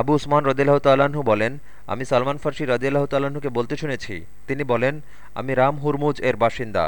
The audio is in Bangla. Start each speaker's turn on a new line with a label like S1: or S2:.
S1: আবু উসমান রদিল্লাহ তাল্লাহ্ন বলেন, আমি সালমান ফার্সি রদিল্লাহ তাল্লাহ্নকে বলতে শুনেছি। তিনি বলেন, আমি রাম হুরমুজ এর বাসিন্দা।